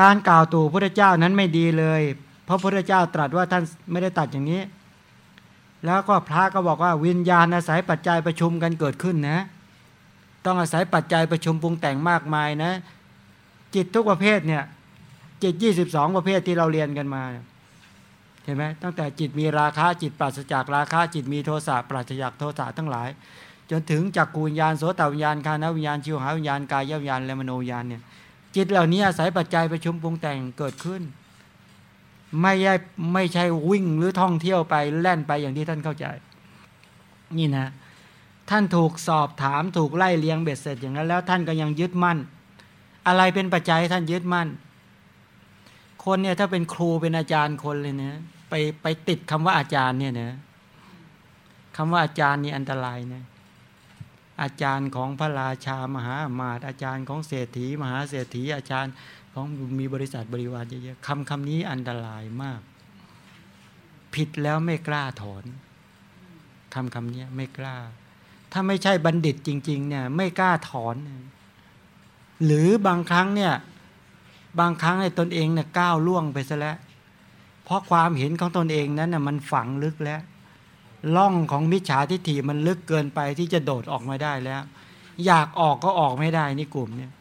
การกล่าวตู่พระเจ้านั้นไม่ดีเลย เพราะพระเจ้าตรัสว่าท่านไม่ได้ตัดอย่างนี้ แล้วก็พระก็บอกว่าวิญญาณอาศัยปัจจัยประชุมกันเกิดขึ้นนะ ต้องอาศัยปัจจัยประชุมปรุงแต่งมากมายนะ จิตทุกประเภทเนี่ยจิตยี่สิบสองประเภทที่เราเรียนกันมาเห็นไหมตั้งแต่จิตมีราคะจิตปราศจากราคะจิตมีโทสะปราศจากโทสะทั้งหลาย จนถึงจักกูวิญญาณโสตวิญญาณคานวิญญาณชิวหาวิญญาณกายวิญญาณและมโนวิญญาณเนี่ย จิตเหล่านี้อาศัยปัจจัยประชุมปรุงแต่งเกิดขึ้น ไม่ใช่ไม่ใช่วิ่งหรือท่องเที่ยวไปแล่นไปอย่างที่ท่านเข้าใจ นี่นะ ท่านถูกสอบถามถูกไล่เลียงเบ็ดเสร็จอย่างนั้น แล้วท่านก็ยังยึดมั่น อะไรเป็นปัจจัยท่านยึดมั่น คนเนี่ยถ้าเป็นครูเป็นอาจารย์คนเลยเนะไปไปติดคำว่าอาจารย์เนี่ยนะคำว่าอาจารย์นี่อันตรายนะ อาจารย์ของพระราชามหาอมาตย์อาจารย์ของเศรษฐี มหาเศรษฐี อาจารย์ของมีบริษัทบริวารเยอะๆคำคำนี้อันตรายมาก ผิดแล้วไม่กล้าถอนคำคำนี้ไม่กล้า ถ้าไม่ใช่บัณฑิตจริง ๆ เนี่ย ไม่กล้าถอน หรือบางครั้งเนี่ย บางครั้งในตนเองเนี่ยก้าวล่วงไปซะแล้วเพราะความเห็นของตนเองนั้นน่ะมันฝังลึกแล้ว ล่องของมิจฉาทิฏฐิมันลึกเกินไปที่จะโดดออกมาได้แล้ว อยากออกก็ออกไม่ได้นี่กลุ่มเนี่ย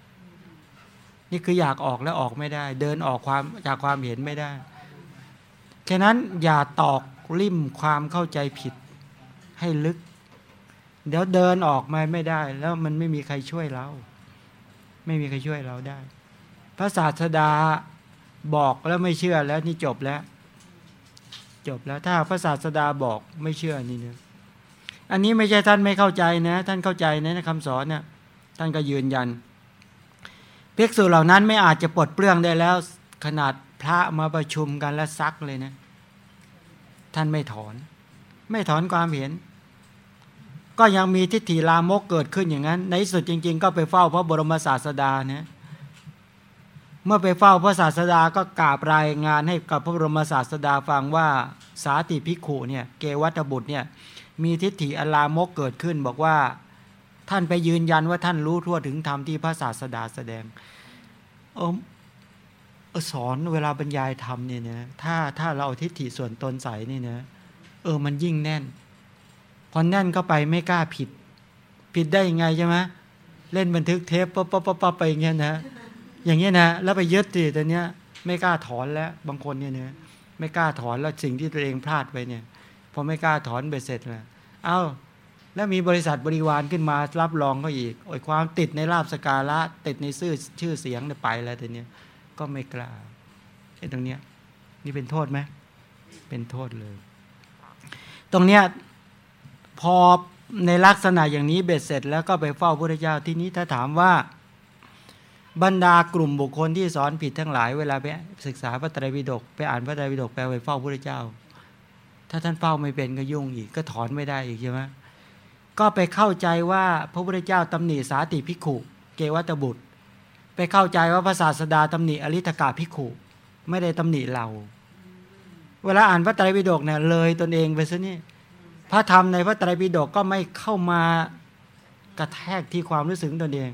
นี่คืออยากออกแล้วออกไม่ได้ เดินออกความจากความเห็นไม่ได้แค่นั้นอย่าตอกลิ่มความเข้าใจผิดให้ลึก เดี๋ยวเดินออกมาไม่ได้ แล้วมันไม่มีใครช่วยเรา ไม่มีใครช่วยเราได้ พระศาสดาบอกแล้วไม่เชื่อแล้วนี่จบแล้ว จบแล้วถ้าพระศาสดาบอกไม่เชื่อนี่เนี่ยอันนี้ไม่ใช่ท่านไม่เข้าใจนะ ท่านเข้าใจนะคำสอนเนี่ยท่านก็ยืนยันเภิกษุเหล่านั้นไม่อาจจะปลดเปลื้องได้แล้ว ขนาดพระมาประชุมกันแล้วซักเลยนะ ท่านไม่ถอน ไม่ถอนความเห็น ก็ยังมีทิฏฐิลามกเกิดขึ้นอย่างนั้น ในสุดจริง ๆ ก็ไปเฝ้าพระบรมศาสดานะ เมื่อไปเฝ้าพระศาสดาก็กราบรายงานให้กับพระบรมศาสดาฟังว่าสาติพิขุเนี่ยเกวัตบุตรเนี่ยมีทิฏฐิอลามกเกิดขึ้นบอกว่าท่านไปยืนยันว่าท่านรู้ทั่วถึงธรรมที่พระศาสดาแสดงเออสอนเวลาบรรยายธรรมเนี่ยนะถ้าถ้าเราเอาทิฏฐิส่วนตนใส่นี่นะเออมันยิ่งแน่น พอแน่นก็ไปไม่กล้าผิด ผิดได้ยังไงใช่ไหมเล่นบันทึกเทปปั๊บปั๊บปั๊บไปอย่างเงี้ยนะ อย่างเงี้ยนะแล้วไปยึดติแต่เนี้ยไม่กล้าถอนแล้วบางคนเนี่ยเนะไม่กล้าถอนแล้วสิ่งที่ตัวเองพลาดไปเนี่ยพอไม่กล้าถอนไปเสร็จแล้วเอา้าแล้วมีบริษัทบริวารขึ้นมารับรองก็อีกโอ้ยความติดในลาบสการะติดในชื่อชื่อเสียงเนี่ยไปแล้วแต่เนี้ยก็ไม่กล้าไอ้ตรงเนี้ยนี่เป็นโทษไหมเป็นโทษเลย ตรงเนี้ยพอในลักษณะอย่างนี้เบ็ดเสร็จแล้วก็ไปเฝ้าพระเจ้าที่นี้ถ้าถามว่า บรรดากลุ่มบุคคลที่สอนผิดทั้งหลายเวลาไปศึกษาพระไตรปิฎกไปอ่านพระไตรปิฎกแปลไปเฝ้าพระเจ้า ถ้าท่านเฝ้าไม่เป็นก็ยุ่งอีกก็ถอนไม่ได้อีกใช่ไหมก็ไปเข้าใจว่าพระพุทธเจ้าตำหนิสาติพิขุ เกวัตบุตร ไปเข้าใจว่าพระศาสดาตำหนิอริธกาพิขุ ไม่ได้ตำหนิเรา เวลาอ่านพระไตรปิฎกเนี่ยเลยตนเองไปซะนี่พระธรรมในพระไตรปิฎกก็ไม่เข้ามากระแทกที่ความรู้สึกตนเอง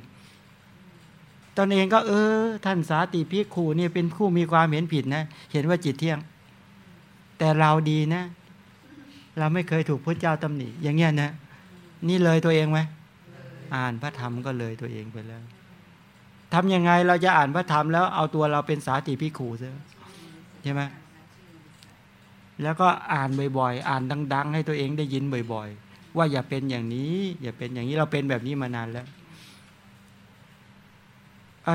ตนเองก็เออ ท่านสาติพิคูเนี่ยเป็นผู้มีความเห็นผิดนะ เห็นว่าจิตเที่ยง แต่เราดีนะ เราไม่เคยถูกพระเจ้าตำหนิอย่างเงี้ยนะนี่เลยตัวเองไหมอ่านพระธรรมก็เลยตัวเองไปแล้วทำยังไงเราจะอ่านพระธรรมแล้วเอาตัวเราเป็นสาติพิคูซะใช่ไหมแล้วก็อ่านบ่อยๆ อ่านดัง ๆ ให้ตัวเองได้ยินบ่อย ๆ ว่าอย่าเป็นอย่างนี้ อย่าเป็นอย่างนี้เราเป็นแบบนี้มานานแล้ว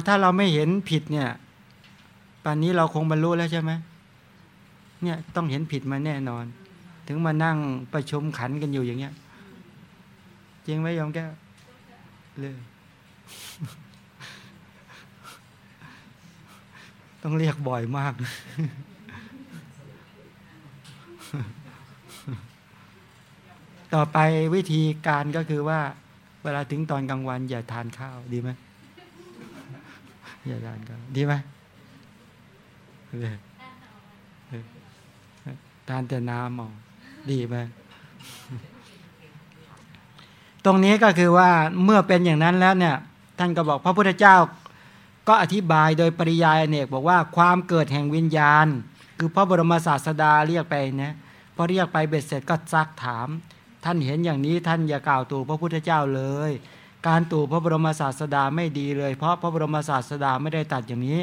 ถ้าเราไม่เห็นผิดเนี่ยป่านนี้เราคงบรรลุแล้วใช่ไหมเนี่ยต้องเห็นผิดมาแน่นอน ถึงมานั่งประชุมขันกันอยู่อย่างเงี้ย จริงไหมยอมแก้วเลยต้องเรียกบ่อยมาก ต่อไปวิธีการก็คือว่า เวลาถึงตอนกลางวันอย่าทานข้าวดีไหม อย่าทานข้าวดีไหมทานแต่น้ำมอดีไหมตรงนี้ก็คือว่าเมื่อเป็นอย่างนั้นแล้วเนี่ย ท่านก็บอกพระพุทธเจ้า ก็อธิบายโดยปริยายเนกบอกว่าความเกิดแห่งวิญญาณ คือพระบรมศาสดาเรียกไปนะพอเรียกไปเบ็ดเสร็จก็ซักถาม ท่านเห็นอย่างนี้ท่านอย่ากล่าวตู่พระพุทธเจ้าเลย การตู่พระบรมศาสดาไม่ดีเลย เพราะพระบรมศาสดาไม่ได้ตัดอย่างนี้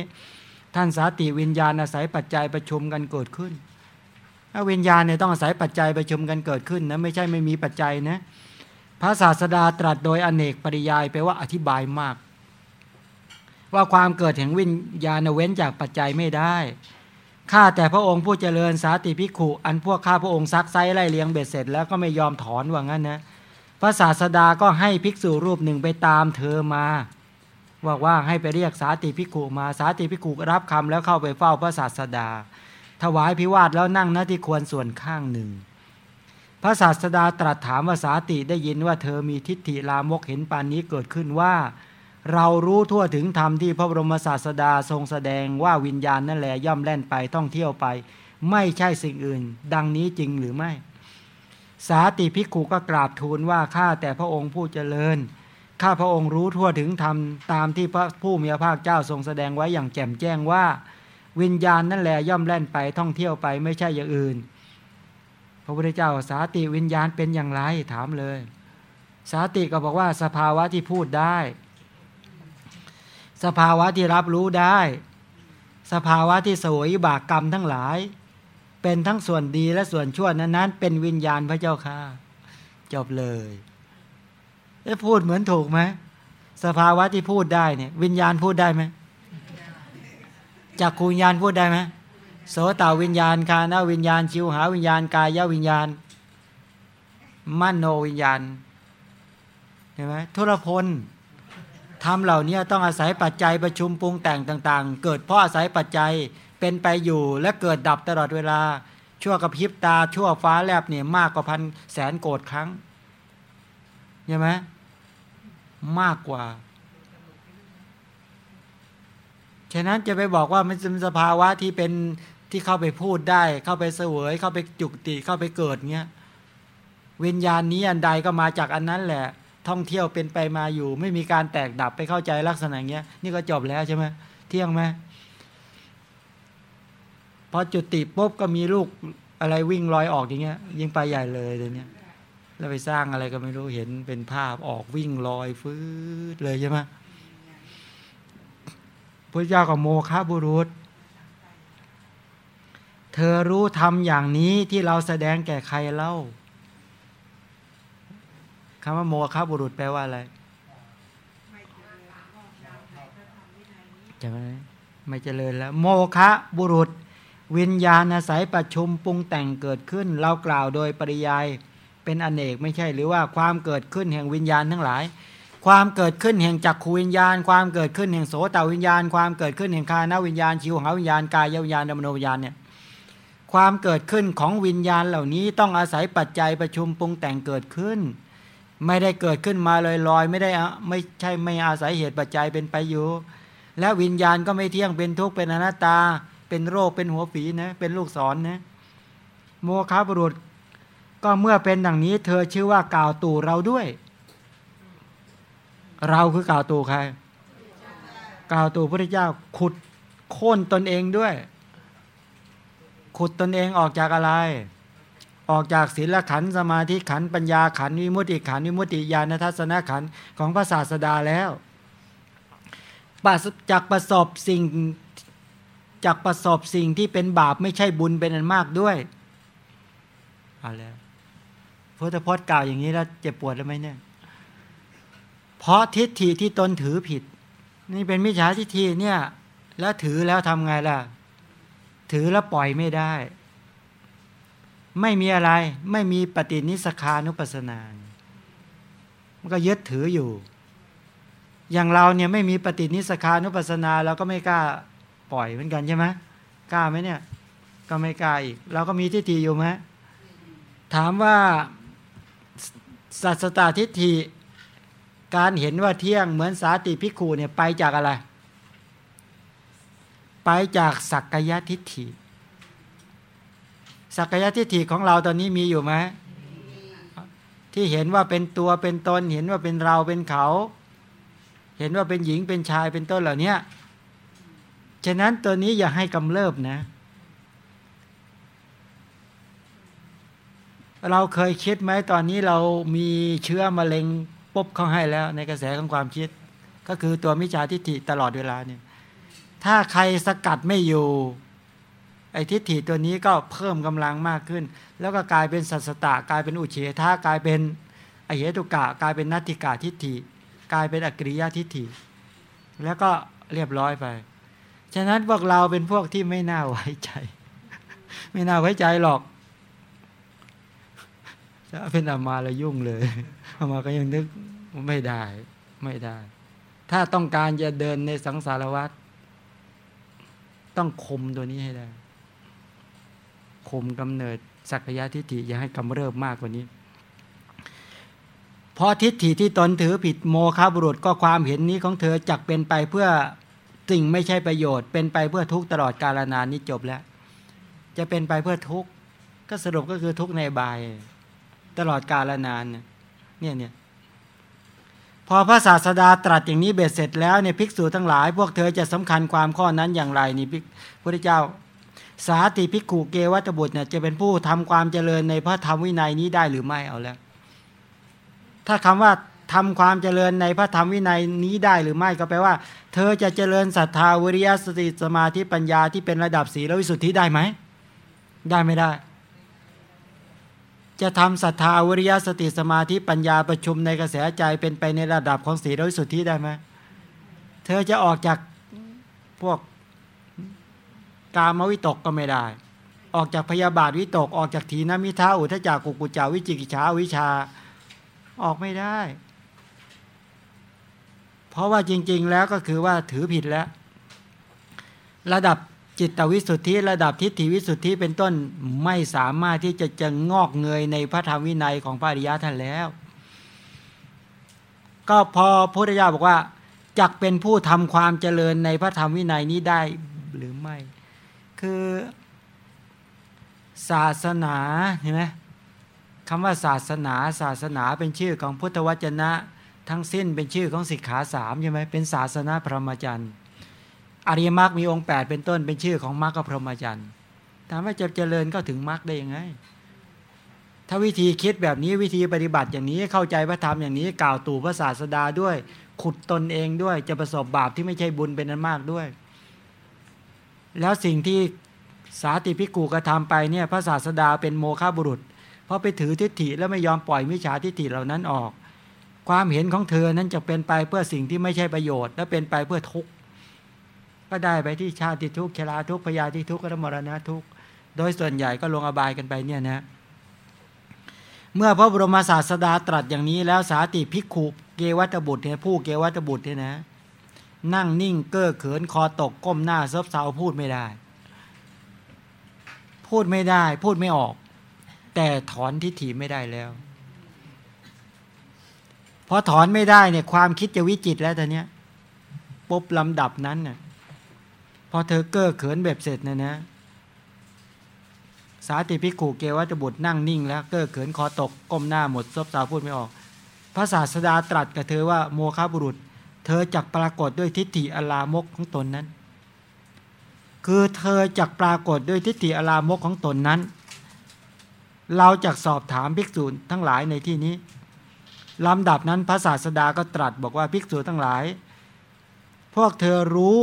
ท่านสาติวิญญาณอาศัยปัจจัยประชุมกันเกิดขึ้นวิญญาณเนี่ยต้องอาศัยปัจจัยประชุมกันเกิดขึ้นนะไม่ใช่ไม่มีปัจจัยนะพระศาสดาตรัสโดยอเนกปริยายไปว่าอธิบายมาก ว่าความเกิดแห่งวิญญาณเว้นจากปัจจัยไม่ได้ข้าแต่พระองค์ผู้เจริญสาติพิขุอันพวกข้าพระองค์ซักไซไล่เลี้ยงเบ็ดเสร็จแล้วก็ไม่ยอมถอนว่างั้นนะ พระศาสดาก็ให้ภิกษุรูปหนึ่งไปตามเธอมาบอกว่าให้ไปเรียกสาติพิขุมาสาติพิขุรับคำแล้วเข้าไปเฝ้าพระศาสดา ถวายพิวาทแล้วนั่งหน้าที่ควรส่วนข้างหนึ่ง พระศาสดาตรัสถามว่าสาติได้ยินว่าเธอมีทิฏฐิลามกเห็นปานนี้เกิดขึ้นว่า เรารู้ทั่วถึงธรรมที่พระบรมศาสดาทรงแสดงว่าวิญญาณนั่นแหละย่อมแล่นไปท่องเที่ยวไป ไม่ใช่สิ่งอื่น ดังนี้จริงหรือไม่ สาติภิกขุก็กราบทูลว่าข้าแต่พระองค์ผู้เจริญ ข้าพระองค์รู้ทั่วถึงธรรมตามที่พระผู้มีพระภาคเจ้าทรงแสดงไว้อย่างแจ่มแจ้งว่า วิญญาณนั่นแหละย่อมแล่นไปท่องเที่ยวไปไม่ใช่อย่างอื่น พระพุทธเจ้าสาติวิญญาณเป็นอย่างไรถามเลย สาติก็บอกว่าสภาวะที่พูดได้ สภาวะที่รับรู้ได้ สภาวะที่สวยบากกรรมทั้งหลาย เป็นทั้งส่วนดีและส่วนชั่วนั้นเป็นวิญญาณพระเจ้าค่ะ จบเลยพูดเหมือนถูกไหมสภาวะที่พูดได้เนี่ย วิญญาณพูดได้ไหมจักขูวิญญาณพูดได้ไหมโสตวิญญาณคานาวิญญาณ ชิวหาวิญญาณกายวิญญาณมโนวิญญาณเห็นไหมทุรพลทำเหล่านี้ต้องอาศัยปัจจัยประชุมปรุงแต่งต่าง ๆ เกิดเพราะอาศัยปัจจัย เป็นไปอยู่และเกิดดับตลอดเวลา ชั่วกระพริบตา ชั่วฟ้าแลบเนี่ยมากกว่าพันแสนโกดครั้งใช่ไหมมากกว่า ฉะนั้นจะไปบอกว่ามันเป็นสภาวะที่เป็นที่เข้าไปพูดได้ เข้าไปเสวย เข้าไปจุกติเข้าไปเกิดเงี้ยวิญญาณนี้อันใดก็มาจากอันนั้นแหละ ท่องเที่ยวเป็นไปมาอยู่ ไม่มีการแตกดับไปเข้าใจลักษณะเงี้ย นี่ก็จบแล้วใช่ไหมเที่ยงไหม พอจุดติปุ๊บก็มีลูกอะไรวิ่งลอยออกอย่างเงี้ย ยิ่งไปใหญ่เลยเดี๋ยวนี้แล้วไปสร้างอะไรก็ไม่รู้เห็นเป็นภาพออกวิ่งลอยฟื้นเลยใช่ไหมพระเจ้ากับโมคาบุรุษ เธอรู้ทำอย่างนี้ที่เราแสดงแก่ใครเล่าคำว่าโมคาบุรุษแปลว่าอะไรจะไหมไม่เจริญแล้ว โมคะบุรุษ วิญญาณอาศัยประชุมปรุงแต่งเกิดขึ้น เรากล่าวโดยปริยายเป็นอเนกไม่ใช่หรือว่าความเกิดขึ้นแห่งวิญญาณทั้งหลาย ความเกิดขึ้นแห่งจักขูวิญญาณ ความเกิดขึ้นแห่งโสตวิญญาณ ความเกิดขึ้นแห่งคานวิญญาณชิวหาวิญญาณกายวิญญาณดมโนวิญญาณเนี่ยความเกิดขึ้นของวิญญาณเหล่านี้ต้องอาศัยปัจจัยประชุมปรุงแต่งเกิดขึ้น ไม่ได้เกิดขึ้นมาลอยๆ ไม่ได้ไม่ใช่ไม่อาศัยเหตุปัจจัยเป็นไปอยู่ และวิญญาณก็ไม่เที่ยงเป็นทุกข์เป็นอนัตตา เป็นโรคเป็นหัวฝีนะเป็นลูกศรนนะโมฆะบุรุษ ก็เมื่อเป็นดังนี้ เธอชื่อว่ากล่าวตู่เราด้วย เราคือกล่าวตู่ใครกล่าวตู่พระเจ้าขุดโค่นตนเองด้วย ขุดตนเองออกจากอะไร ออกจากศีลขันสมาธิขันปัญญาขันวิมุติขันวิมุตติญาณทัศนขันของพระศาสดาแล้วจากประสบสิ่ง จากประสบสิ่งที่เป็นบาปไม่ใช่บุญเป็นอันมากด้วยเอาแล้วพุทธพจน์กล่าวอย่างนี้แล้วเจ็บปวดแล้วไหมเนี่ย เพราะทิฏฐิที่ตนถือผิด นี่เป็นมิจฉาทิฏฐิเนี่ย แล้วถือแล้วทำไงล่ะ ถือแล้วปล่อยไม่ได้ ไม่มีอะไร ไม่มีปฏินิสคานุปัสนา มันก็ยึดถืออยู่ อย่างเราเนี่ยไม่มีปฏินิสคานุปัสนาเราก็ไม่กล้า ปล่อยเหมือนกันใช่ไหมกล้าไหมเนี่ย ก็ไม่กล้าอีก เราก็มีทิฏฐิอยู่ไหมถามว่าสัสตาทิฏฐิ การเห็นว่าเที่ยงเหมือนสาติพิคูเนี่ยไปจากอะไร ไปจากสักกายทิฏฐิสักกายทิฏฐิของเราตอนนี้มีอยู่ไหมที่เห็นว่าเป็นตัวเป็นตน เห็นว่าเป็นเราเป็นเขา เห็นว่าเป็นหญิงเป็นชายเป็นต้นเหล่านี้ ฉะนั้นตัวนี้อย่าให้กำเริบนะ เราเคยคิดไหมตอนนี้เรามีเชื้อมะเร็งปุ๊บเข้าให้แล้ว ในกระแสของความคิด ก็คือตัวมิจฉาทิฏฐิตลอดเวลาเนี่ยถ้าใครสกัดไม่อยู่ ไอ้ทิฏฐิตัวนี้ก็เพิ่มกำลังมากขึ้น แล้วก็กลายเป็นสัสตะกลายเป็นอุเฉทากลายเป็นอเหตุกะกลายเป็นนัตติกาทิฏฐิ กลายเป็นอกริยทิฏฐิ แล้วก็เรียบร้อยไป ฉะนั้นพวกเราเป็นพวกที่ไม่น่าไว้ใจ ไม่น่าไว้ใจหรอกจะเป็นอามาแล้วยุ่งเลยอามาก็ยังนึกไม่ได้ ไม่ได้ ถ้าต้องการจะเดินในสังสารวัฏต้องคมตัวนี้ให้ได้ คมกำเนิดสักยะทิฏฐิอย่าให้กำเริบมากกว่านี้เพราะทิฏฐิที่ตนถือผิดโมฆะบุรุษก็ความเห็นนี้ของเธอจักเป็นไปเพื่อ สิ่งไม่ใช่ประโยชน์เป็นไปเพื่อทุกตลอดกาลนานนี้จบแล้ว จะเป็นไปเพื่อทุกก็สรุปก็คือทุกในบาย ตลอดกาลนานเนี่ยเนี่ยพอพระศาสดาตรัสอย่างนี้เบ็ดเสร็จแล้วเนี่ยภิกษุทั้งหลาย พวกเธอจะสำคัญความข้อนั้นอย่างไรนี่พระพุทธเจ้า สาติภิกขุเกวัตบุตรเนี่ยจะเป็นผู้ทำความเจริญในพระธรรมวินัยนี้ได้หรือไม่เอาแล้ว ถ้าคำว่า ทำความเจริญในพระธรรมวินัยนี้ได้หรือไม่ก็แปลว่า เธอจะเจริญศรัทธาวิริยสติสมาธิปัญญาที่เป็นระดับสีลวิสุทธิได้ไหม ได้ไม่ได้ จะทำศรัทธาวิริยสติสมาธิปัญญาประชุมในกระแสใจเป็นไปในระดับของสีลวิสุทธิได้ไหมเธอจะออกจากพวกกามวิตกก็ไม่ได้ ออกจากพยาบาทวิตก ออกจากถีนมิท้าอุทจักกุกุจาวิจิกิจฉาวิชา ออกไม่ได้ เพราะว่าจริง ๆ แล้วก็คือว่าถือผิดแล้ว ระดับจิตวิสุทธิระดับทิฏฐิวิสุทธิเป็นต้นไม่สามารถที่จะจะงอกเงยในพระธรรมวินัยของพระอริยะท่านแล้ว ก็พอพระพุทธเจ้าบอกว่าจักเป็นผู้ทำความเจริญในพระธรรมวินัยนี้ได้หรือไม่ คือศาสนาเห็นไหมคำว่าศาสนา ศาสนาเป็นชื่อของพุทธวจนะ ทั้งสิ้นเป็นชื่อของสิกขาสามใช่ไหมเป็นศาสนาพรหมจรรย์อริยมรรคมีองค์ 8 เป็นต้นเป็นชื่อของมรรคพรหมจรรย์ถามว่าจะเจริญก็ถึงมรรคได้ยังไง ถ้าวิธีคิดแบบนี้วิธีปฏิบัติอย่างนี้เข้าใจพระธรรมอย่างนี้กล่าวตู่พระศาสดาด้วย ขุดตนเองด้วยจะประสบบาปที่ไม่ใช่บุญเป็นนั้นมากด้วย แล้วสิ่งที่สาติพิกูกระทำไปเนี่ยพระศาสดาเป็นโมฆะบุรุษ เพราะไปถือทิฏฐิแล้วไม่ยอมปล่อยมิจฉาทิฏฐิเหล่านั้นออก ความเห็นของเธอนั้นจะเป็นไปเพื่อสิ่งที่ไม่ใช่ประโยชน์ และเป็นไปเพื่อทุกข์ก็ได้ไปที่ชาติทุกข์ชราทุกข์พยาธิทุกข์และมรณะทุกข์โดยส่วนใหญ่ก็ลงอบายกันไปเนี่ยนะเมื่อพระบรมศาสดาตรัสอย่างนี้แล้วสาติภิกขุเกวัตบุตรเนี่ยผู้เกวัตบุตรเนี่ยนะ นั่งนิ่งเก้อเขินคอตกก้มหน้าซบเซาพูดไม่ได้ พูดไม่ได้ พูดไม่ออก แต่ถอนทิฏฐิไม่ได้แล้ว พอถอนไม่ได้เนี่ยความคิดจะวิจิตแล้วตอนนี้ยปุ๊บลำดับนั้นน่ะพอเธอเก้อเขินแบบเสร็จนะนะ สาติพิกูเกวัตบุตรนั่งนิ่งแล้ว เก้อเขินคอตกก้มหน้าหมดซบเซาพูดไม่ออก พระศาสดาตรัสกับเธอว่าโมฆะบุรุษ เธอจักปรากฏด้วยทิฏฐิอลามกของตนนั้น คือเธอจักปรากฏด้วยทิฏฐิอลามกของตนนั้น เราจะสอบถามภิกษุทั้งหลายในที่นี้ ลำดับนั้นพระศาสดาก็ตรัสบอกว่าภิกษุทั้งหลาย พวกเธอรู้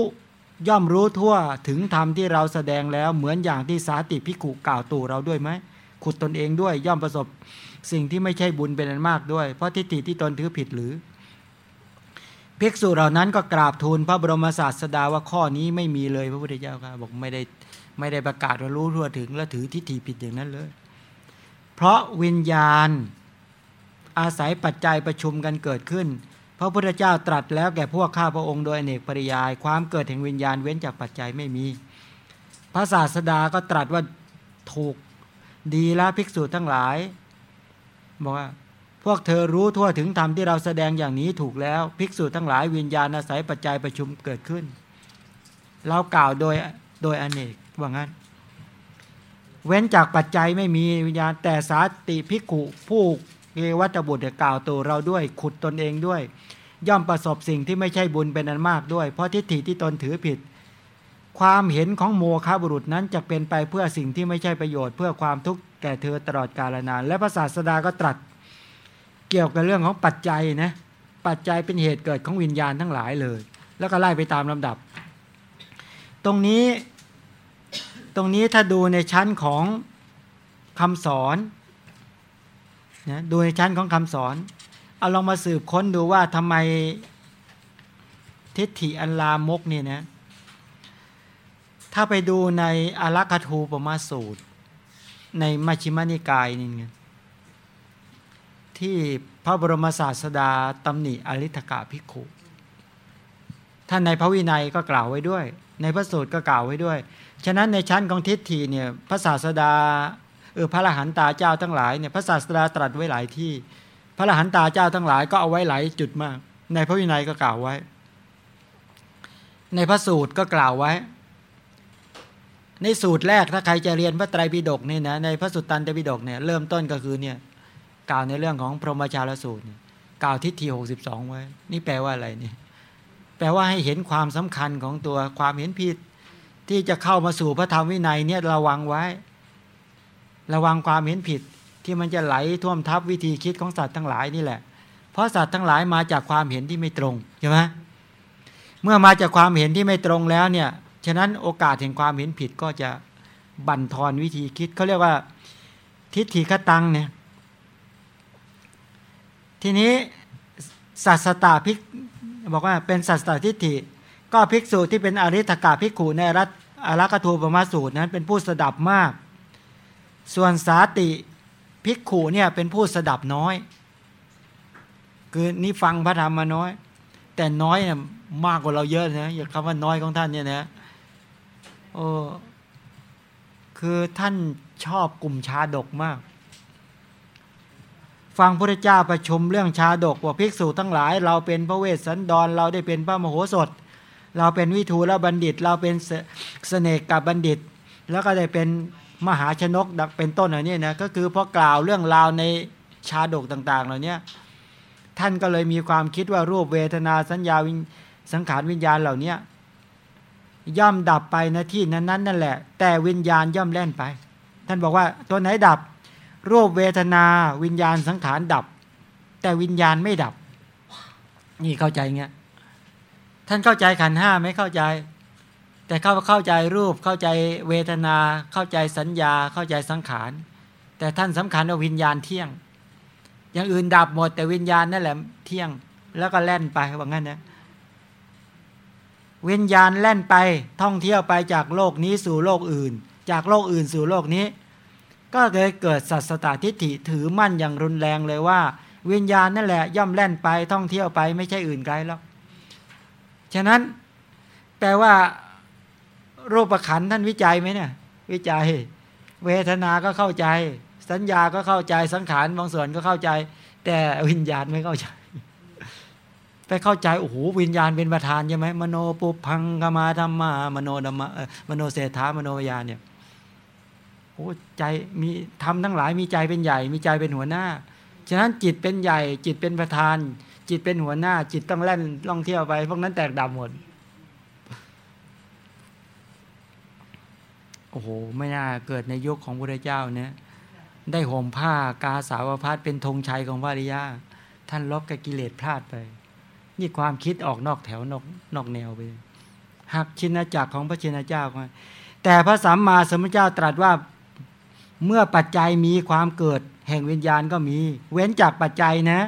ย่อมรู้ทั่วถึงธรรมที่เราแสดงแล้วเหมือนอย่างที่สาติภิกขุกล่าวตู่เราด้วยไหมขุดตนเองด้วยย่อมประสบสิ่งที่ไม่ใช่บุญเป็นอันมากด้วย เพราะทิฏฐิที่ตนถือผิดหรือ ภิกษุเหล่านั้นก็กราบทูลพระบรมศาสดาว่าข้อนี้ไม่มีเลยพระพุทธเจ้าครับบอกไม่ได้ไม่ได้ประกาศว่ารู้ทั่วถึงและถือทิฏฐิผิดอย่างนั้นเลย เพราะวิญญาณ อาศัยปัจจัยประชุมกันเกิดขึ้น พระพุทธเจ้าตรัสแล้วแก่พวกข้าพระองค์โดยอเนกปริยาย ความเกิดแห่งวิญญาณเว้นจากปัจจัยไม่มี พระศาสดาก็ตรัสว่าถูกดีแล้วภิกษุทั้งหลายบอกว่าพวกเธอรู้ทั่วถึงธรรมที่เราแสดงอย่างนี้ถูกแล้ว ภิกษุทั้งหลายวิญญาณอาศัยปัจจัยประชุมเกิดขึ้น เรากล่าวโดยโดยอเนกว่างั้น เว้นจากปัจจัยไม่มีวิญญาณแต่สาติพิกขุผู้ เกวัตบุตรกล่าวตัวเราด้วย ขุดตนเองด้วย ย่อมประสบสิ่งที่ไม่ใช่บุญเป็นอันมากด้วย เพราะทิฏฐิที่ตนถือผิด ความเห็นของโมฆะบุรุษนั้นจะเป็นไปเพื่อสิ่งที่ไม่ใช่ประโยชน์เพื่อความทุกข์แก่เธอตลอดกาลนาน และพระศาสดาก็ตรัส เกี่ยวกับเรื่องของปัจจัยนะปัจจัยเป็นเหตุเกิดของวิญญาณทั้งหลายเลย แล้วก็ไล่ไปตามลำดับ ตรงนี้ตรงนี้ถ้าดูในชั้นของคำสอน นะดูในชั้นของคำสอน เอาลองมาสืบค้นดูว่าทำไมทิฏฐิอันลามกเนี่ยนะถ้าไปดูในอารักทูปมาสูตร ในมัชฌิมานิกายนี่ไงที่พระบรมศาสดาตำหนิอริธกะพิกขุท่านในพระวินัยก็กล่าวไว้ด้วย ในพระสูตรก็กล่าวไว้ด้วย ฉะนั้นในชั้นของทิฏฐิเนี่ยพระศาสดา เออพระอรหันตาเจ้าทั้งหลายเนี่ยพระศาสดาตรัสไว้หลายที่ พระอรหันตาเจ้าทั้งหลายก็เอาไว้หลายจุดมาก ในพระวินัยก็กล่าวไว้ ในพระสูตรก็กล่าวไว้ ในสูตรแรกถ้าใครจะเรียนพระไตรปิฎกเนี่ยนะในพระสุตตันตปิฎกเนี่ยเริ่มต้นก็คือเนี่ยกล่าวในเรื่องของพรหมชาลสูตรกล่าวทิฏฐิหกสิบสองไว้ นี่แปลว่าอะไรเนี่ยแปลว่าให้เห็นความสำคัญของตัวความเห็นผิด ที่จะเข้ามาสู่พระธรรมวินัยเนี่ยระวังไว้ ระวังความเห็นผิดที่มันจะไหลท่วมทับวิธีคิดของสัตว์ทั้งหลายนี่แหละ เพราะสัตว์ทั้งหลายมาจากความเห็นที่ไม่ตรงใช่ไหมเมื่อมาจากความเห็นที่ไม่ตรงแล้วเนี่ยฉะนั้นโอกาสแห่งความเห็นผิดก็จะบั่นทอนวิธีคิดเขาเรียกว่าทิฏฐิคตังเนี่ยทีนี้สัสตาภิกบอกว่าเป็นสัสตาทิฏฐิ ก็ภิกษุที่เป็นอริธกาภิกขุในรัตอารักทูปมาสูตรนั้นเป็นผู้สดับมาก ส่วนสาติภิกขุเนี่ยเป็นผู้สดับน้อย คือนี่ฟังพระธรรมมาน้อย แต่น้อยเนี่ยมากกว่าเราเยอะนะอย่าคำว่าน้อยของท่านเนี่ยนะโอ้คือท่านชอบกลุ่มชาดกมาก ฟังพระเจ้าประชุมเรื่องชาดกว่าภิกษุทั้งหลาย เราเป็นพระเวสสันดร เราได้เป็นพระมโหสถ เราเป็นวิทูลบัณฑิต เราเป็นเสน่กับบัณฑิต แล้วก็ได้เป็น มหาชนกดักเป็นต้นอะไรนี่นะก็คือพอกล่าวเรื่องราวในชาดกต่าง ๆ เหล่านี้ท่านก็เลยมีความคิดว่ารูปเวทนาสัญญาสังขารวิญญาณเหล่านี้ย่อมดับไปนะที่นั้นๆนั่นแหละ แต่วิญญาณย่อมแล่นไป ท่านบอกว่าตัวไหนดับ รูปเวทนาวิญญาณสังขารดับ แต่วิญญาณไม่ดับ นี่เข้าใจเงี้ยท่านเข้าใจขันห้าไม่เข้าใจ แต่เข้าเข้าใจรูปเข้าใจเวทนา เข้าใจสัญญาเข้าใจสังขาร แต่ท่านสำคัญว่าวิญญาณเที่ยง อย่างอื่นดับหมด แต่วิญญาณนั่นแหละเที่ยงแล้วก็แล่นไปว่างั้นนะวิญญาณแล่นไปท่องเที่ยวไปจากโลกนี้สู่โลกอื่น จากโลกอื่นสู่โลกนี้ ก็เลยเกิดสัตสตทิฏฐิถือมั่นอย่างรุนแรงเลยว่า วิญญาณนั่นแหละย่อมแล่นไปท่องเที่ยวไปไม่ใช่อื่นไกลแล้วฉะนั้นแปลว่า รูปขันท่านวิจัยไหมเนี่ย วิจัย เวทนาก็เข้าใจ สัญญาก็เข้าใจสังขารบางส่วนก็เข้าใจ แต่วิญญาณไม่เข้าใจไปเข้าใจโอ้โหวิญญาณเป็นประธานใช่ไหมมโนปุพังกมาธรรมามโนธรรมมโนเศรษฐามโนญาณเนี่ยโอ้ใจมีทำทั้งหลายมีใจเป็นใหญ่ มีใจเป็นหัวหน้า ฉะนั้นจิตเป็นใหญ่ จิตเป็นประธาน จิตเป็นหัวหน้า จิตต้องแล่นล่องเที่ยวไปพวกนั้นแตกดับหมด โอ้โหไม่น่าเกิดในยุคของพระเจ้าเนี่ยได้ห่มผ้ากาสาวพัดเป็นธงชัยของพระริยาท่านลบกับกิเลสพลาดไป นี่ความคิดออกนอกแถวนอกนอกแนวไปหักชินจักรของพระชินเจ้าแต่พระสัมมาสัมพุทธเจ้าตรัสว่าเมื่อปัจจัยมีความเกิดแห่งวิญญาณก็มี เว้นจากปัจจัยนะ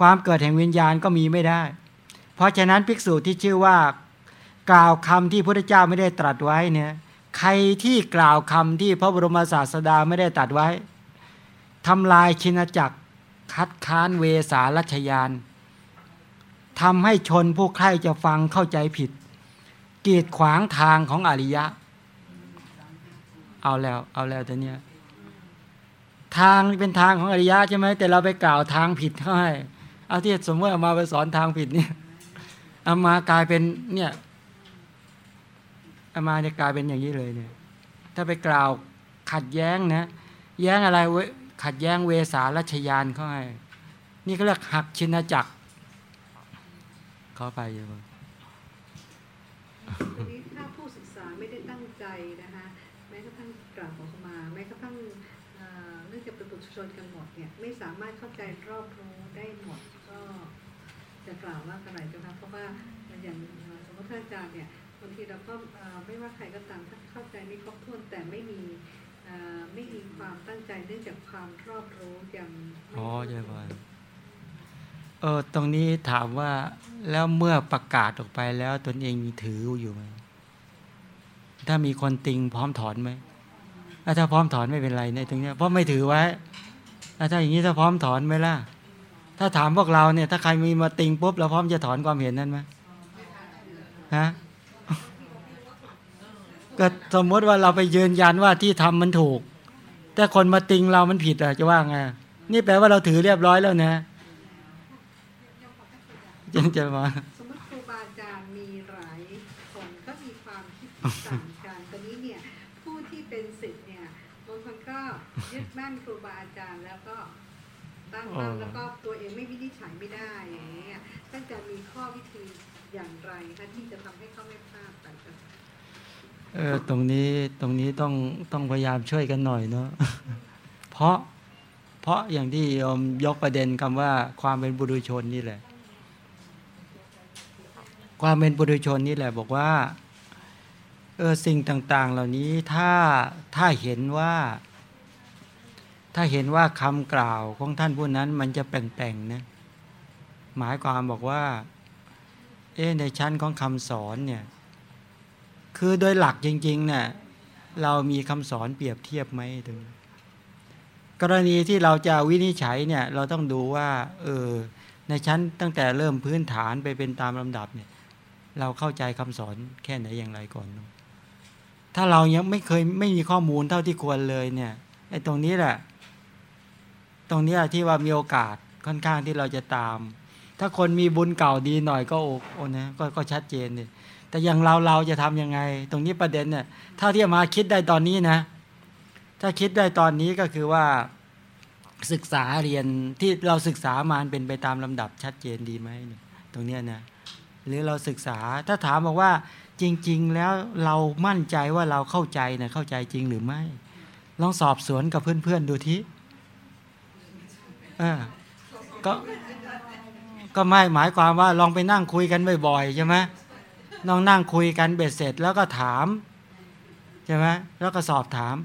ความเกิดแห่งวิญญาณก็มีไม่ได้ เพราะฉะนั้นภิกษุที่ชื่อว่ากล่าวคำที่พระเจ้าไม่ได้ตรัสไว้เนี่ย ใครที่กล่าวคำที่พระบรมศาสดาไม่ได้ตรัสไว้ทำลายชินจักรคัดค้านเวสารัชยานทำให้ชนผู้ใครจะฟังเข้าใจผิด กีดขวางทางของอริยะ เอาแล้วเอาแล้วแต่เนี้ยทางเป็นทางของอริยะใช่ไหมแต่เราไปกล่าวทางผิดเขาให้เอาที่สมมติเอามาไปสอนทางผิดเนี่ยเอามากลายเป็นเนี่ย อามาเนี่ยกลายเป็นอย่างนี้เลยเนี่ยถ้าไปกล่าวขัดแย้งนะแย้งอะไรขัดแย้งเวสารัชยานเขาให้นี่ก็เรียกหักชินจักรข้าไปอยู่ถ้าผู้ศึกษาไม่ได้ตั้งใจนะคะแม้กระทั่งกราบขอขมา แม้กระทั่งเนื่องจากเป็นปุถุชนกันหมดเนี่ยไม่สามารถเข้าใจรอบรู้ได้หมดก็จะกล่าวว่าอะไรจ้าคะเพราะว่าอย่างสมมติท่านอาจารย์เนี่ย บางทีเราก็ไม่ว่าใครก็ตามถ้าเข้าใจไม่ครบถ้วนแต่ไม่มีไม่มีความตั้งใจเนื่องจากความรอบรู้ยังอ๋อใช่ป่ะเออตรงนี้ถามว่าแล้วเมื่อประกาศออกไปแล้วตนเองมีถืออยู่ไหมถ้ามีคนติงพร้อมถอนไหมถ้าพร้อมถอนไม่เป็นไรในตรงนี้เพราะไม่ถือไว้ถ้าอย่างนี้ถ้าพร้อมถอนไหมล่ะ ถ้าถามพวกเราเนี่ย ถ้าใครมีมาติงปุ๊บเราพร้อมจะถอนความเห็นนั้นไหมฮะ ก็สมมติว่าเราไปยืนยันว่าที่ทำมันถูก แต่คนมาติงเรามันผิดอะจะว่าไงนี่แปลว่าเราถือเรียบร้อยแล้วนะยังจะมาสมมติครูบาอาจารย์มีหลายคนก็มีความคิดต่างกันตอนนี้เนี่ยผู้ที่เป็นศิษย์เนี่ยบางคนก็ยึดมั่นครูบาอาจารย์แล้วก็ตั้งมั่นแล้วก็ตัวเองไม่วินิจฉัยไม่ได้อย่างเงี้ยท่านจะมีข้อวิธีอย่างไรคะที่จะทำให้เขาไม่พลาดไป เออตรงนี้ตรงนี้ต้องต้องพยายามช่วยกันหน่อยเนาะเพราะเพราะอย่างที่ยมยกประเด็นคำว่าความเป็นบุรุชนนี่แหละ ความเป็นปุถุชนนี่แหละ บอกว่าเออสิ่งต่าง ๆ เหล่านี้ถ้าถ้าเห็นว่า ถ้าเห็นว่าคำกล่าวของท่านผู้นั้น มันจะแปลงๆนะหมายความบอกว่า เอ๊ในชั้นของคำสอนเนี่ย คือโดยหลักจริงๆเนี่ยเรามีคำสอนเปรียบเทียบไหมถึง กรณีที่เราจะวินิจฉัยเนี่ยเราต้องดูว่าเออในชั้นตั้งแต่เริ่มพื้นฐานไปเป็นตามลำดับเนี่ย เราเข้าใจคำสอนแค่ไหนอย่างไรก่อน ถ้าเรายังไม่เคยไม่มีข้อมูลเท่าที่ควรเลยเนี่ยไอ้ตรงนี้แหละ ตรงนี้ที่ว่ามีโอกาสค่อนข้างที่เราจะตาม ถ้าคนมีบุญเก่าดีหน่อยก็โอ้โอนะกก็ชัดเจนเลย แต่อย่างเราเราจะทํำยังไง ตรงนี้ประเด็นเนี่ยถ้าที่มาคิดได้ตอนนี้นะ ถ้าคิดได้ตอนนี้ก็คือว่าศึกษาเรียนที่เราศึกษามาเป็นไปตามลำดับชัดเจนดีไหมตรงนี้นะหรือเราศึกษาถ้าถามบอกว่าจริง ๆ แล้วเรามั่นใจว่าเราเข้าใจนะเข้าใจจริงหรือไม่ ลองสอบสวนกับเพื่อน ๆ ดูทีก็ก็ไม่หมายความว่าลองไปนั่งคุยกันบ่อยๆใช่ไหม ลองนั่งคุยกันเบ็ดเสร็จแล้วก็ถามใช่ไหมแล้วก็สอบถาม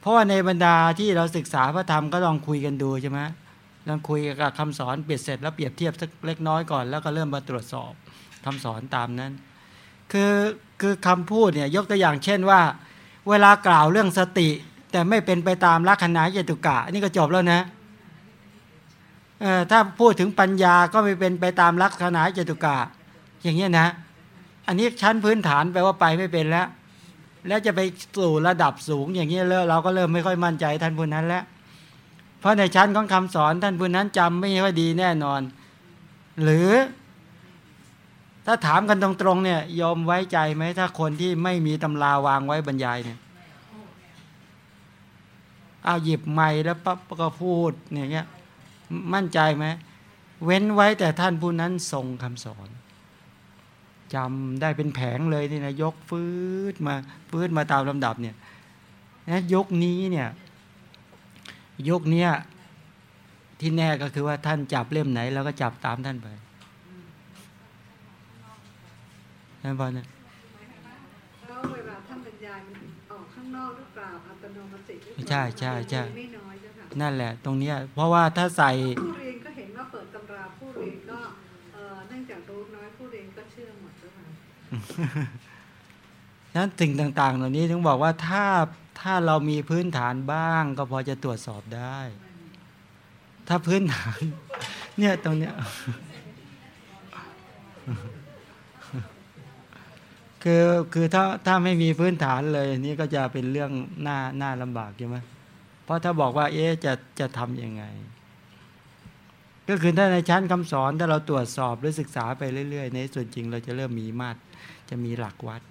เพราะว่าในบรรดาที่เราศึกษาพระธรรมก็ลองคุยกันดูใช่ไหมลองคุยกับคำสอนเบ็ดเสร็จ แล้วเปรียบเทียบสักเล็กน้อยก่อน แล้วก็เริ่มมาตรวจสอบคำสอนตามนั้น คือคือคำพูดเนี่ยยกตัวอย่างเช่นว่า เวลากล่าวเรื่องสติ แต่ไม่เป็นไปตามลักษณะเจตุกะนี่ก็จบแล้วนะถ้าพูดถึงปัญญาก็ไม่เป็นไปตามลักษณะเจตุกะอย่างเงี้ยนะ อันนี้ชั้นพื้นฐานแปลว่าไปไม่เป็นแล้ว แล้วจะไปสู่ระดับสูงอย่างเงี้ยแล้วเราก็เริ่มไม่ค่อยมั่นใจท่านผู้นั้นแล้ว เพราะในชั้นของคำสอนท่านผู้นั้นจำไม่ค่อยดีแน่นอน หรือ ถ้าถามกันตรงๆเนี่ย ยอมไว้ใจไหมถ้าคนที่ไม่มีตำราวางไว้บรรยายเนี่ยเอาหยิบไม้แล้วปั๊บก็พูดเนี่ยเงี้ยมั่นใจไหมเว้นไว้แต่ท่านผู้นั้นทรงคำสอน จำได้เป็นแผงเลยนี่นะยกฟืดมาฟืดมาตามลำดับเนี่ยนะยกนี้เนี่ยยกเนี้ยที่แน่ก็คือว่าท่านจับเล่มไหนแล้วก็จับตามท่านไปนั่นบอลเนี่ยแล้วเวลาท่านบรรยายมันออกข้างนอกหรือเปล่าอัตโนมัติใช่ใช่ใช่ไม่น้อยจ้ะค่ะนั่นแหละ ตรงเนี้ยเพราะว่าถ้าใส่ นั้นสิ่งต่าง ๆ เหล่านี้ถึงบอกว่าถ้าถ้าเรามีพื้นฐานบ้าง ก็พอจะตรวจสอบได้ ถ้าพื้นฐาน เนี่ยตรงเนี้ยคือคือถ้าถ้าไม่มีพื้นฐานเลยนี่ก็จะเป็นเรื่องหน้าหน้าลำบากใช่ไหมเพราะถ้าบอกว่า เอ๊จะจะทำยังไง ก็คือถ้าในชั้นคำสอนถ้าเราตรวจสอบหรือศึกษาไปเรื่อย ๆ ในส่วนจริงเราจะเริ่มมีมาตร จะมีหลักวัด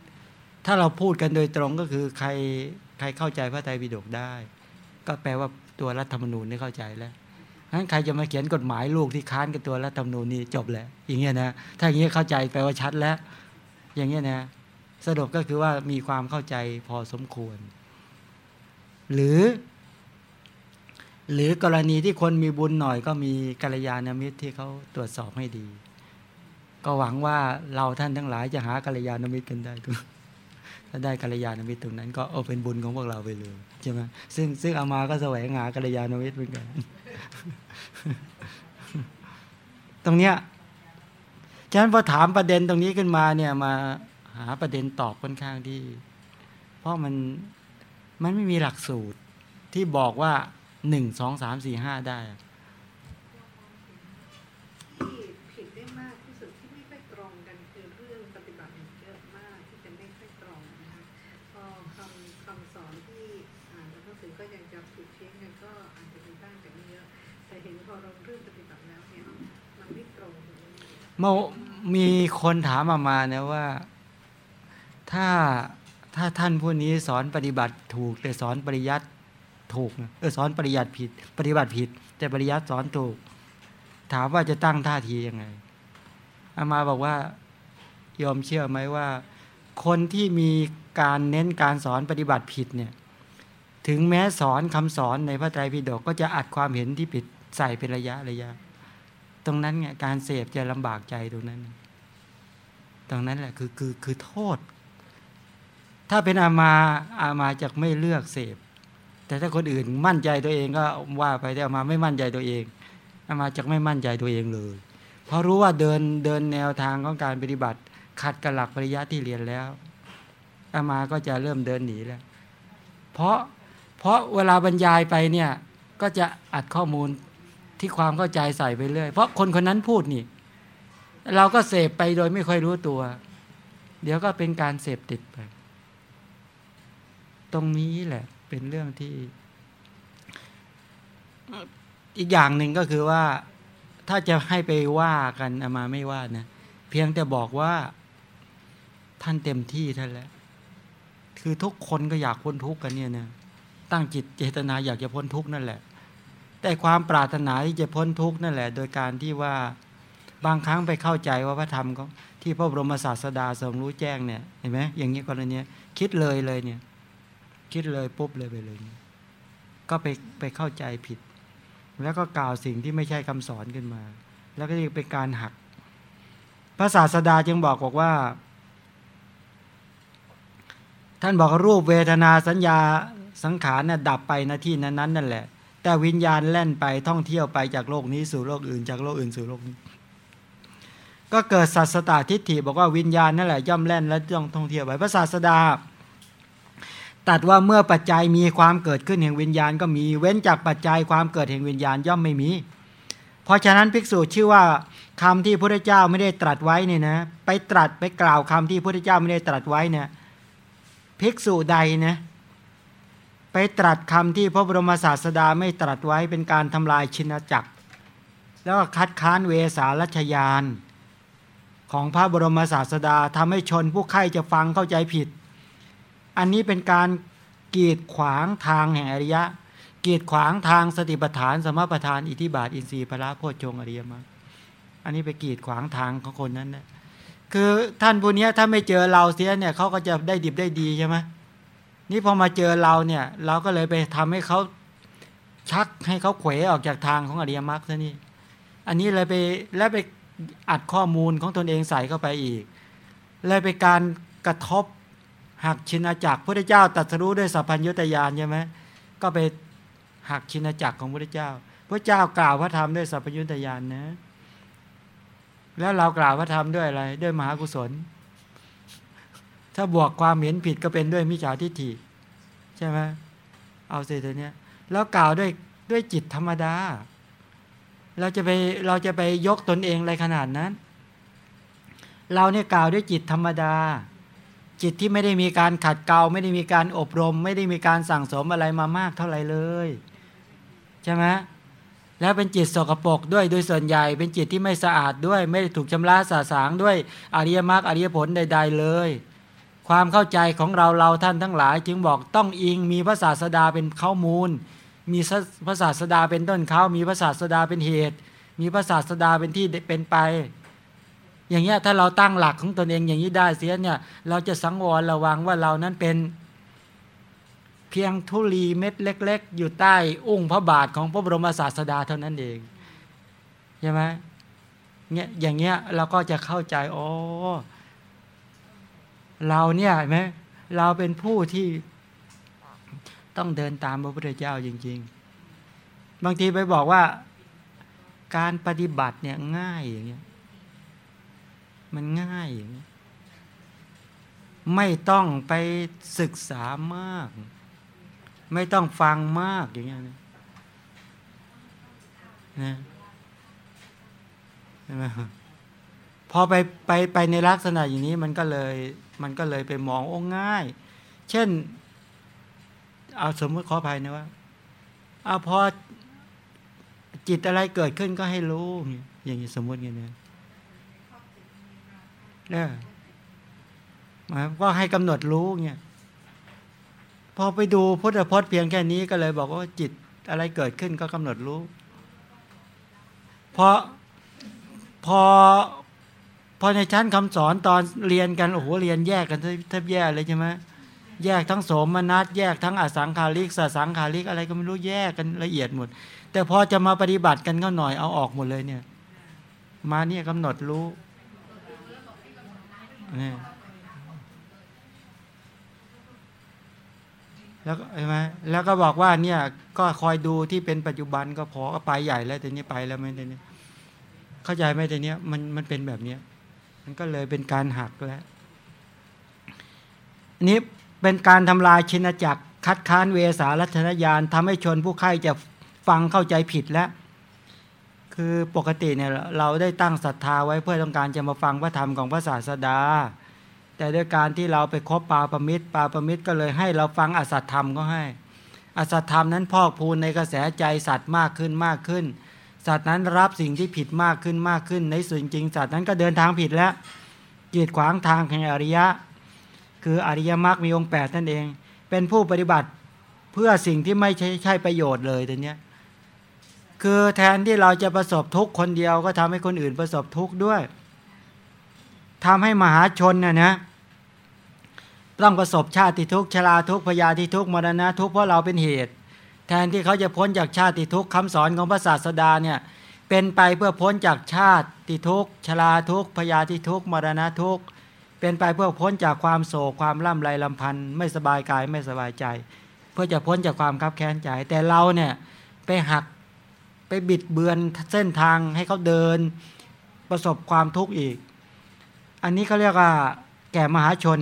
ถ้าเราพูดกันโดยตรงก็คือใครใครเข้าใจพระไตรปิฎกได้ ก็แปลว่าตัวรัฐธรรมนูญนี่เข้าใจแล้วงั้นใครจะมาเขียนกฎหมายลูกที่ค้านกับตัวรัฐธรรมนูญนี่จบแล้ว อย่างเงี้ยนะ ถ้าอย่างเงี้ยเข้าใจแปลว่าชัดแล้ว อย่างเงี้ยนะสรุปก็คือว่ามีความเข้าใจพอสมควร หรือ หรือกรณีที่คนมีบุญหน่อยก็มีกัลยาณมิตรที่เขาตรวจสอบให้ดี ก็หวังว่าเราท่านทั้งหลายจะหากัลยาณมิตรกันได้ทุกถ้าได้กัลยาณมิตรตรงนั้น ก็เอาเป็นบุญของพวกเราไปเลยใช่ไหมซึ่งซึ่งอามาก็แสวงหากัลยาณมิตรเหมือนกัน ตรงเนี้ยฉะนั้นพอถามประเด็นตรงนี้ขึ้นมาเนี่ยมาหาประเด็นตอบค่อนข้างที่ เพราะมันมันไม่มีหลักสูตรที่บอกว่าหนึ่งสองสามสี่ห้าได้ ที่ผิดได้มากที่สุดที่ไม่ค่อยตรงกันคือเรื่องปฏิบัติเยอะมากที่จะไม่ค่อยตรงนะคะพอคำคำสอนที่อ่านจากหนังสือก็ยังจะผิดเพี้ยนกันก็อาจจะมีบ้างแต่ไม่เยอะ แต่เห็น พอเราเรื่องปฏิบัติแล้วเนี่ยมันไม่ตรงเมื่อมีคนถามมามานะว่า ถ้าถ้าท่านผู้นี้สอนปฏิบัติถูก แต่สอนปริยัติถูกเออสอนปริยัติผิด ปฏิบัติผิด แต่ปริยัติสอนถูก ถามว่าจะตั้งท่าทียังไงอามาบอกว่ายอมเชื่อไหมว่า คนที่มีการเน้นการสอนปฏิบัติผิดเนี่ย ถึงแม้สอนคำสอนในพระไตรปิฎกก็จะอัดความเห็นที่ผิด ใส่เป็นระยะระยะ ตรงนั้นเนี่ยการเสพจะลำบากใจตรงนั้น ตรงนั้นแหละคือคือคือโทษ ถ้าเป็นอามาอามาจะไม่เลือกเสพ แต่ถ้าคนอื่นมั่นใจตัวเองก็ว่าไปแต่อามาไม่มั่นใจตัวเองอามาจะไม่มั่นใจตัวเองเลย เพราะรู้ว่าเดินเดินแนวทางของการปฏิบัติ ขัดกับหลักปริยัติที่เรียนแล้วอามาก็จะเริ่มเดินหนีแล้ว เพราะเพราะเวลาบรรยายไปเนี่ยก็จะอัดข้อมูล ที่ความเข้าใจใส่ไปเรื่อย เพราะคนคนนั้นพูดนี่ เราก็เสพไปโดยไม่ค่อยรู้ตัว เดี๋ยวก็เป็นการเสพติดไป ตรงนี้แหละ เป็นเรื่องที่ อีกอย่างหนึ่งก็คือว่า ถ้าจะให้ไปว่ากันอามาไม่ว่านะเพียงแต่บอกว่าท่านเต็มที่ท่านแล้วคือทุกคนก็อยากพ้นทุกข์กันเนี่ยนะตั้งจิตเจตนาอยากจะพ้นทุกข์นั่นแหละ แต่ความปรารถนาที่จะพ้นทุกข์นั่นแหละ โดยการที่ว่าบางครั้งไปเข้าใจว่าพระธรรมก็ที่พระบรมศาสดาทรงรู้แจ้งเนี่ยเห็นไหมอย่างนี้กรณีคิดเลยเลยเนี่ย คิดเลยปุ๊บเลยไปเลย ก็ไปไปเข้าใจผิด แล้วก็กล่าวสิ่งที่ไม่ใช่คำสอนขึ้นมา แล้วก็เป็นการหัก พระศาสดาจึงบอกบอกว่า ท่านบอกรูปเวทนาสัญญาสังขารน่ะดับไปนที่นั้นนั่นแหละ แต่วิญญาณแล่นไปท่องเที่ยวไปจากโลกนี้สู่โลกอื่น จากโลกอื่นสู่โลกนี้ ก็เกิดสัสตาทิฏฐิบอกว่าวิญญาณนั่นแหละย่อมแล่นและย่อมท่องเที่ยวไปพระศาสดาตัดว่าเมื่อปัจจัยมีความเกิดขึ้นแห่งวิญญาณก็มีเว้นจากปัจจัยความเกิดแห่งวิญญาณย่อมไม่มี เพราะฉะนั้นภิกษุชื่อว่าคำที่พระเจ้าไม่ได้ตรัสไว้เนี่ยนะ ไปตรัสไปกล่าวคำที่พระเจ้าไม่ได้ตรัสไว้เนี่ยภิกษุใดนะ ไปตรัสคำที่พระบรมศาสดาไม่ตรัสไว้เป็นการทำลายชินจักร แล้วก็คัดค้านเวสารัชยาน ของพระบรมศาสดาทำให้ชนผู้ใครจะฟังเข้าใจผิด อันนี้เป็นการกีดขวางทางแห่งอริยะ กีดขวางทางสติปัฏฐาน สมปัฏฐานอิทิบาทอินทรีย์พระโพชฌงอริยมรรคอันนี้ไปกีดขวางทางของคนนั้นนะคือท่านผู้นี้ถ้าไม่เจอเราเสียเนี่ยเขาก็จะได้ดิบได้ดีใช่ไหม นี่พอมาเจอเราเนี่ย เราก็เลยไปทำให้เขาชักให้เขาเขวออกจากทางของอริยมรรคซะนี่ อันนี้เลยไปแล้วไปอัดข้อมูลของตนเองใส่เข้าไปอีก เลยไปการกระทบหักชินาจักรพระเจ้าตรัสรู้ด้วยสัพพัญญุตยานใช่ไหมก็ไปหักชินาจักรของพระเจ้า พระเจ้ากล่าวพระธรรมด้วยสัพพัญญุตยานนะ แล้วเรากล่าวพระธรรมด้วยอะไร ด้วยมหากุศล ถ้าบวกความเห็นผิดก็เป็นด้วยมิจฉาทิฏฐิใช่ไหมเอาสร็จตัวเนี้ยแล้วกล่าวด้วยด้วยจิตธรรมดา เราจะไปเราจะไปยกตนเองอะไรขนาดนั้น เราเนี่ยกล่าวด้วยจิตธรรมดา จิตที่ไม่ได้มีการขัดเกลาไม่ได้มีการอบรม ไม่ได้มีการสั่งสมอะไรมามากเท่าไหร่เลยใช่ไหมแล้วเป็นจิตสกปรกด้วยโดยส่วนใหญ่ เป็นจิตที่ไม่สะอาดด้วย ไม่ได้ถูกชำระสาสางด้วยอริยมรรคอริยผลใด ๆ เลย ความเข้าใจของเราเราท่านทั้งหลาย จึงบอกต้องอิงมีพระศาสดาเป็นข้อมูล มีพระศาสดาเป็นต้นเขามีพระศาสดาเป็นเหตุ มีพระศาสดาเป็นที่เป็นไป อย่างเงี้ยถ้าเราตั้งหลักของตนเองอย่างนี้ได้เสียเนี่ยเราจะสังวรระวังว่าเรานั้นเป็นเพียงทุลีเม็ดเล็ก ๆ อยู่ใต้อุ้งพระบาทของพระบรมศาสดาเท่านั้นเองใช่ไหมเงี้ยอย่างเงี้ยเราก็จะเข้าใจอ๋อ เราเนี่ยเห็นไหมเราเป็นผู้ที่ต้องเดินตามพระพุทธเจ้าจริง ๆ บางทีไปบอกว่าการปฏิบัติเนี่ยง่ายอย่างเงี้ยมันง่ายอย่างเงี้ยไม่ต้องไปศึกษามาก ไม่ต้องฟังมากอย่างเงี้ยนะนะใช่ไหมพอไปไปไปในลักษณะอย่างนี้มันก็เลย มันก็เลยไปมองโอ้ง่าย เช่น เอาสมมติขออภัยนะว่าเอาพอจิตอะไรเกิดขึ้นก็ให้รู้ อย่างนี้สมมติอย่างนี้เนี่ยก็ให้กำหนดรู้เนี่ยพอไปดูพุทธพจน์เพียงแค่นี้ก็เลยบอกว่าจิตอะไรเกิดขึ้นก็กำหนดรู้เพราะพอ พอในชั้นคำสอนตอนเรียนกันโอ้โหเรียนแยกกันแทบแย่เลยใช่ไหมแยกทั้งโสมนัสแยกทั้งอสังคาริกสสังคาริกอะไรก็ไม่รู้แยกกันละเอียดหมด แต่พอจะมาปฏิบัติกันก็หน่อยเอาออกหมดเลยเนี่ย มาเนี่ยกำหนดรู้นี่แล้วใช่ไหมแล้วก็บอกว่าเนี่ยก็คอยดูที่เป็นปัจจุบันก็พอก็ไปใหญ่แล้วแต่นี้ไปแล้วไม่แต่นี้เข้าใจไหมแต่เนี้ยมันมันเป็นแบบเนี้ย มันก็เลยเป็นการหักแล้วอันนี้เป็นการทำลายชินจักร คัดค้านเวสารัชนญาณทำให้ชนผู้ใครจะฟังเข้าใจผิดแล้วคือปกติเนี่ยเราได้ตั้งศรัทธาไว้เพื่อต้องการจะมาฟังพระธรรมของพระศาสดา แต่ด้วยการที่เราไปคบปาประมิตรปาประมิตรก็เลยให้เราฟังอสัตธรรมก็ให้ อสัตธรรมนั้นพอกพูนในกระแสใจสัตว์มากขึ้นมากขึ้น สัตว์นั้นรับสิ่งที่ผิดมากขึ้นมากขึ้น ในส่วนจริงสัตว์นั้นก็เดินทางผิดแล้วเกียดขวางทางแห่งอริยะ คืออริยมรรคมีองค์แปดนั่นเอง เป็นผู้ปฏิบัติเพื่อสิ่งที่ไม่ใช่ใช่ประโยชน์เลยตัวเนี้ยคือแทนที่เราจะประสบทุกข์คนเดียวก็ทำให้คนอื่นประสบทุกข์ด้วยทำให้มหาชนน่ะนะต้องประสบชาติทุกข์ชราทุกข์พยาธิทุกข์มรณะทุกข์เพราะเราเป็นเหตุ แทนที่เขาจะพ้นจากชาติทุกข์คำสอนของพระศาสดาเนี่ยเป็นไปเพื่อพ้นจากชาติทุกข์ชราทุกข์พยาธิทุกข์มรณะทุกข์เป็นไปเพื่อพ้นจากความโศกความล่ำไรลำพันธ์ไม่สบายกายไม่สบายใจ เพื่อจะพ้นจากความคับแค้นใจ แต่เราเนี่ยไปหักไปบิดเบือนเส้นทางให้เขาเดินประสบความทุกข์อีก อันนี้เขาเรียกว่าแก่มหาชน